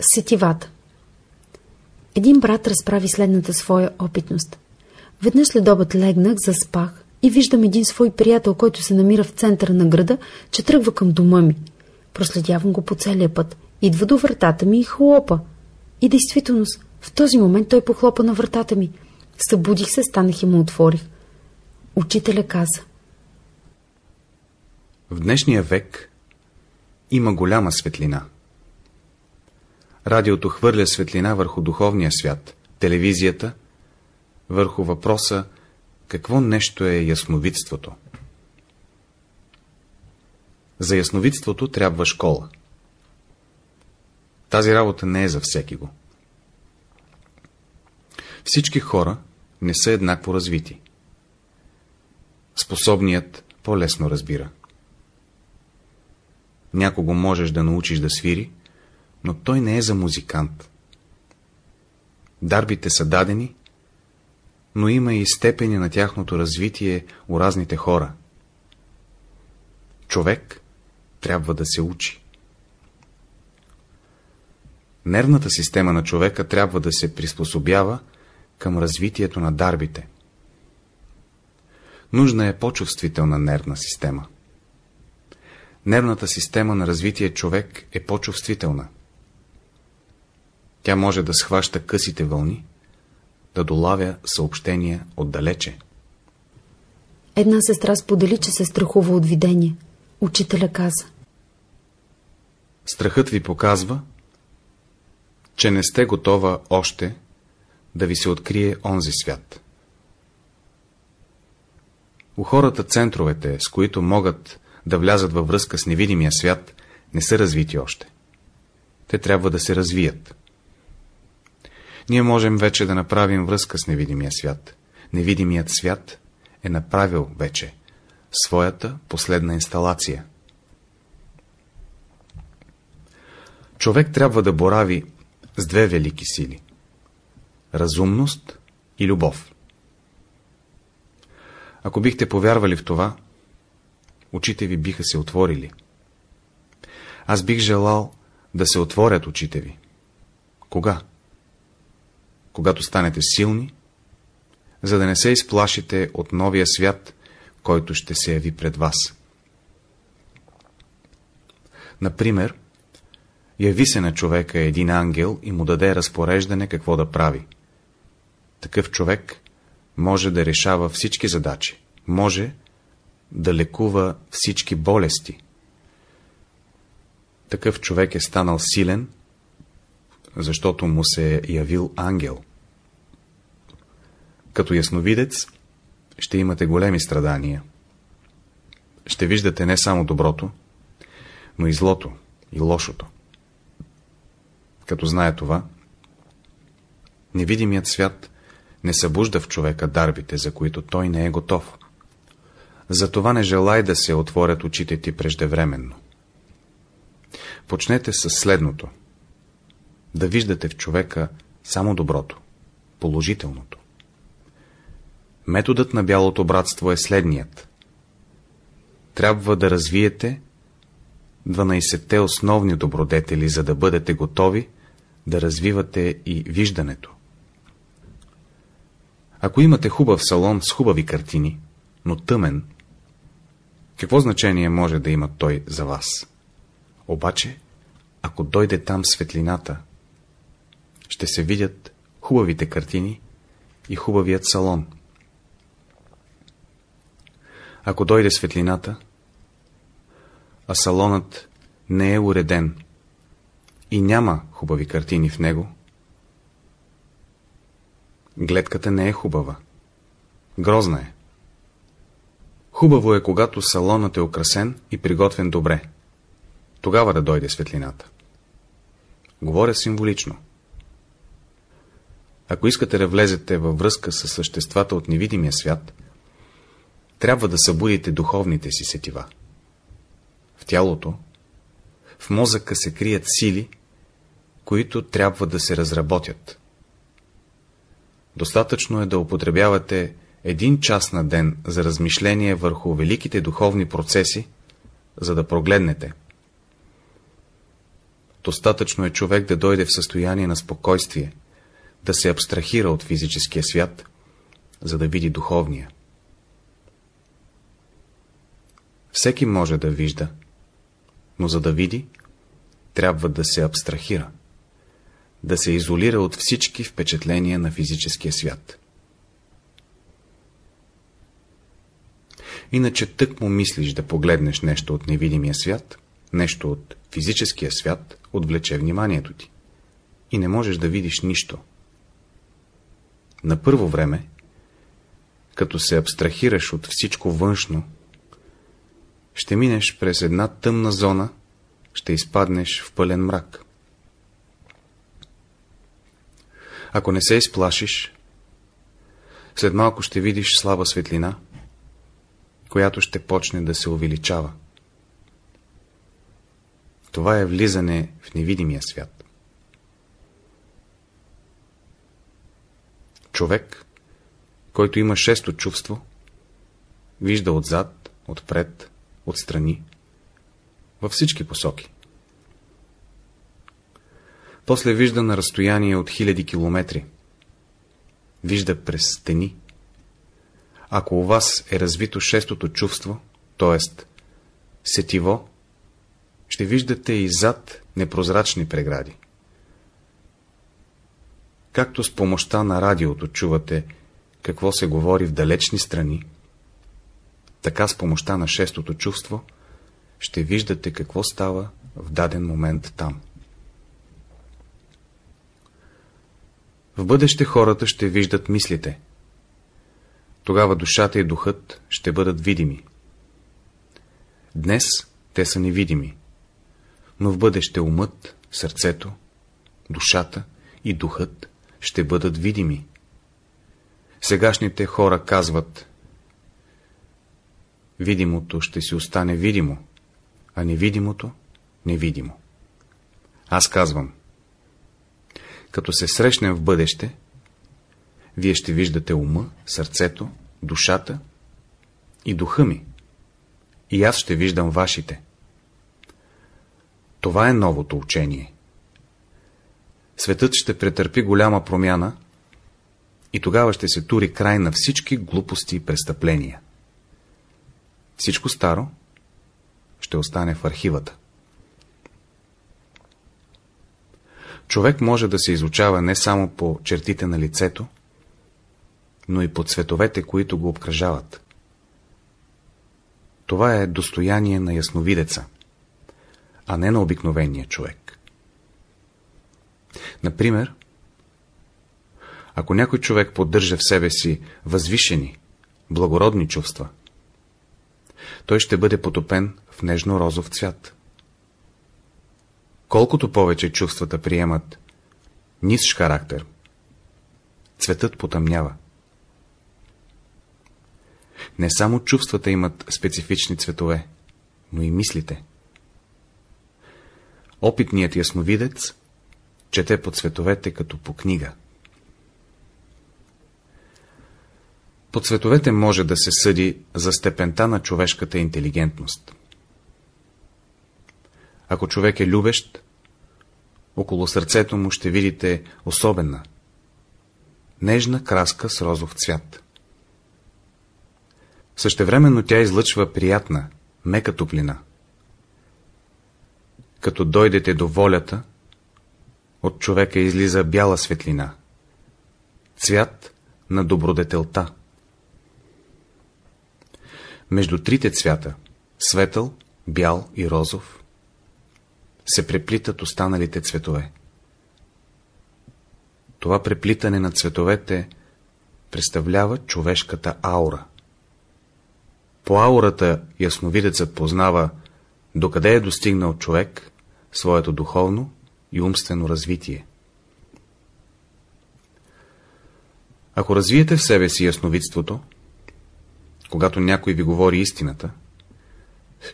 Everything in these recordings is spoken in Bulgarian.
Сетивата Един брат разправи следната своя опитност. Веднъж след обед легнах, заспах и виждам един свой приятел, който се намира в центъра на града, че тръгва към дома ми. Проследявам го по целия път. Идва до вратата ми и хлопа. И действително, в този момент той похлопа на вратата ми. Събудих се, станах и му отворих. Учителя каза. В днешния век има голяма светлина. Радиото хвърля светлина върху духовния свят, телевизията, върху въпроса какво нещо е ясновидството. За ясновидството трябва школа. Тази работа не е за всеки го. Всички хора не са еднакво развити. Способният по-лесно разбира. Някого можеш да научиш да свири, но той не е за музикант. Дарбите са дадени, но има и степени на тяхното развитие у разните хора. Човек трябва да се учи. Нервната система на човека трябва да се приспособява към развитието на дарбите. Нужна е по-чувствителна нервна система. Нервната система на развитие човек е по-чувствителна. Тя може да схваща късите вълни, да долавя съобщения отдалече. Една сестра сподели, че се страхува от видение. Учителя каза. Страхът ви показва, че не сте готова още да ви се открие онзи свят. У хората центровете, с които могат да влязат във връзка с невидимия свят, не са развити още. Те трябва да се развият. Ние можем вече да направим връзка с невидимия свят. Невидимият свят е направил вече своята последна инсталация. Човек трябва да борави с две велики сили – разумност и любов. Ако бихте повярвали в това, очите ви биха се отворили. Аз бих желал да се отворят очите ви. Кога? Когато станете силни, за да не се изплашите от новия свят, който ще се яви пред вас. Например, яви се на човека един ангел и му даде разпореждане какво да прави. Такъв човек може да решава всички задачи, може да лекува всички болести. Такъв човек е станал силен, защото му се е явил ангел. Като ясновидец ще имате големи страдания. Ще виждате не само доброто, но и злото, и лошото. Като знае това, невидимият свят не събужда в човека дарбите, за които той не е готов. Затова не желай да се отворят очите ти преждевременно. Почнете с следното. Да виждате в човека само доброто, положителното. Методът на бялото братство е следният. Трябва да развиете 12-те основни добродетели, за да бъдете готови да развивате и виждането. Ако имате хубав салон с хубави картини, но тъмен, какво значение може да има той за вас? Обаче, ако дойде там светлината, ще се видят хубавите картини и хубавият салон. Ако дойде светлината, а салонът не е уреден и няма хубави картини в него, гледката не е хубава. Грозна е. Хубаво е, когато салонът е украсен и приготвен добре. Тогава да дойде светлината. Говоря символично. Ако искате да влезете във връзка с съществата от невидимия свят, трябва да събудите духовните си сетива. В тялото, в мозъка се крият сили, които трябва да се разработят. Достатъчно е да употребявате един час на ден за размишление върху великите духовни процеси, за да прогледнете. Достатъчно е човек да дойде в състояние на спокойствие, да се абстрахира от физическия свят, за да види духовния. Всеки може да вижда, но за да види, трябва да се абстрахира, да се изолира от всички впечатления на физическия свят. Иначе тък му мислиш да погледнеш нещо от невидимия свят, нещо от физическия свят отвлече вниманието ти. И не можеш да видиш нищо. На първо време, като се абстрахираш от всичко външно, ще минеш през една тъмна зона, ще изпаднеш в пълен мрак. Ако не се изплашиш, след малко ще видиш слаба светлина, която ще почне да се увеличава. Това е влизане в невидимия свят. Човек, който има шесто чувство, вижда отзад, отпред, отстрани, във всички посоки. После вижда на разстояние от хиляди километри. Вижда през стени. Ако у вас е развито шестото чувство, т.е. сетиво, ще виждате и зад непрозрачни прегради. Както с помощта на радиото чувате какво се говори в далечни страни, така с помощта на шестото чувство ще виждате какво става в даден момент там. В бъдеще хората ще виждат мислите. Тогава душата и духът ще бъдат видими. Днес те са невидими, но в бъдеще умът, сърцето, душата и духът ще бъдат видими. Сегашните хора казват Видимото ще си остане видимо, а невидимото — невидимо. Аз казвам Като се срещнем в бъдеще, вие ще виждате ума, сърцето, душата и духа ми. И аз ще виждам вашите. Това е новото учение. Светът ще претърпи голяма промяна и тогава ще се тури край на всички глупости и престъпления. Всичко старо ще остане в архивата. Човек може да се изучава не само по чертите на лицето, но и по цветовете, които го обкръжават. Това е достояние на ясновидеца а не на обикновения човек. Например, ако някой човек поддържа в себе си възвишени, благородни чувства, той ще бъде потопен в нежно-розов цвят. Колкото повече чувствата приемат нисш характер, цветът потъмнява. Не само чувствата имат специфични цветове, но и мислите. Опитният ясновидец чете по цветовете като по книга. По цветовете може да се съди за степента на човешката интелигентност. Ако човек е любещ, около сърцето му ще видите особена, нежна краска с розов цвят. Същевременно тя излъчва приятна, мека топлина като дойдете до волята, от човека излиза бяла светлина, цвят на добродетелта. Между трите цвята, светъл, бял и розов, се преплитат останалите цветове. Това преплитане на цветовете представлява човешката аура. По аурата ясновидецът познава, докъде е достигнал човек своето духовно и умствено развитие. Ако развиете в себе си ясновидството, когато някой ви говори истината,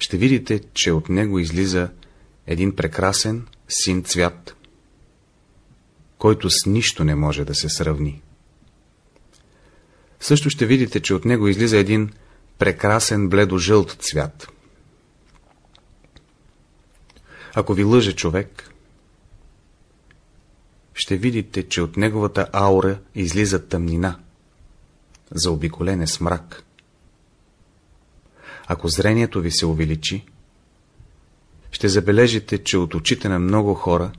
ще видите, че от него излиза един прекрасен син цвят, който с нищо не може да се сравни. Също ще видите, че от него излиза един прекрасен бледо-жълт цвят, ако ви лъже човек, ще видите, че от неговата аура излиза тъмнина, заобиколен е с мрак. Ако зрението ви се увеличи, ще забележите, че от очите на много хора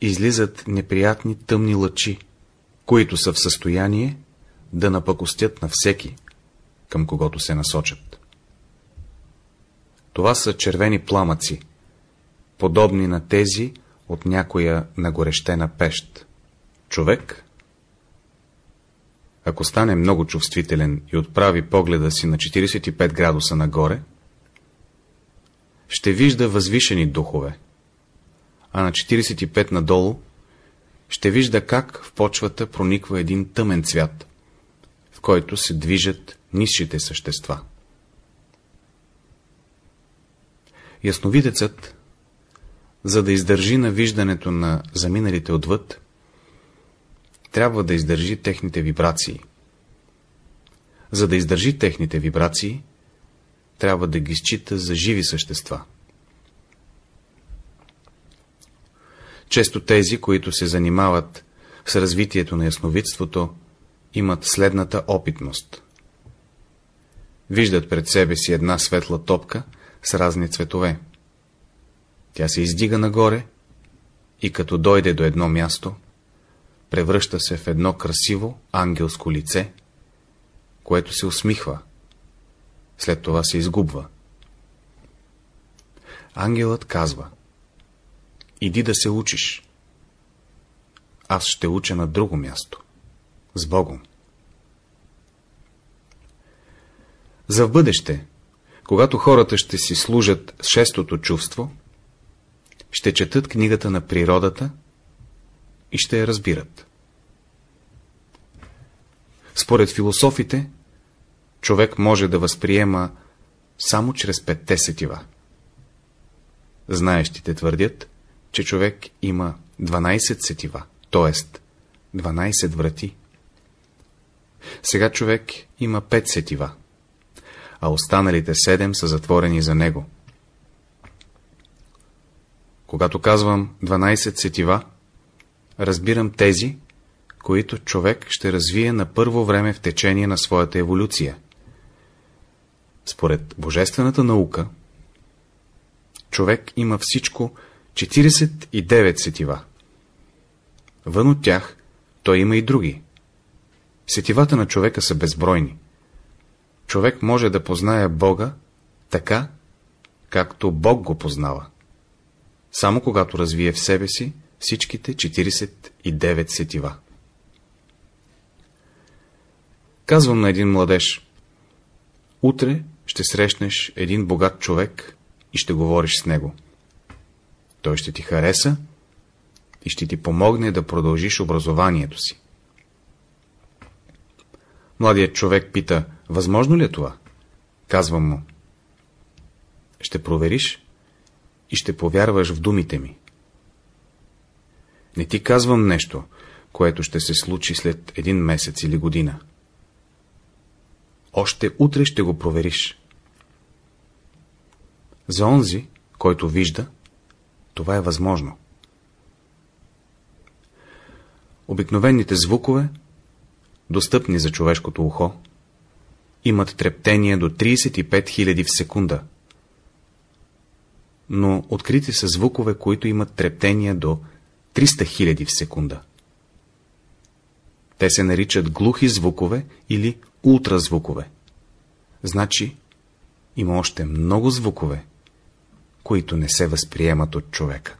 излизат неприятни тъмни лъчи, които са в състояние да напакостят на всеки, към когото се насочат. Това са червени пламъци, подобни на тези от някоя нагорещена пещ. Човек, ако стане много чувствителен и отправи погледа си на 45 градуса нагоре, ще вижда възвишени духове, а на 45 надолу ще вижда как в почвата прониква един тъмен цвят, в който се движат низшите същества. Ясновидецът, за да издържи на виждането на заминалите отвъд, трябва да издържи техните вибрации. За да издържи техните вибрации, трябва да ги счита за живи същества. Често тези, които се занимават с развитието на ясновидството, имат следната опитност. Виждат пред себе си една светла топка с разни цветове. Тя се издига нагоре и като дойде до едно място, превръща се в едно красиво ангелско лице, което се усмихва, след това се изгубва. Ангелът казва Иди да се учиш. Аз ще уча на друго място. С Богом. За в бъдеще, когато хората ще си служат шестото чувство, ще четат книгата на природата и ще я разбират. Според философите, човек може да възприема само чрез петте сетива. Знаещите твърдят, че човек има 12 сетива, т.е. 12 врати. Сега човек има 5 сетива, а останалите 7 са затворени за него. Когато казвам 12 сетива, разбирам тези, които човек ще развие на първо време в течение на своята еволюция. Според божествената наука, човек има всичко 49 сетива. Вън от тях той има и други. Сетивата на човека са безбройни. Човек може да познае Бога така, както Бог го познава. Само когато развие в себе си всичките 49 сетива. Казвам на един младеж, утре ще срещнеш един богат човек и ще говориш с него. Той ще ти хареса и ще ти помогне да продължиш образованието си. Младият човек пита, възможно ли е това? Казвам му, ще провериш и ще повярваш в думите ми. Не ти казвам нещо, което ще се случи след един месец или година. Още утре ще го провериш. За онзи, който вижда, това е възможно. Обикновените звукове, достъпни за човешкото ухо, имат трептение до 35 000 в секунда. Но открити са звукове, които имат трептение до 300 000 в секунда. Те се наричат глухи звукове или ултразвукове. Значи, има още много звукове, които не се възприемат от човека.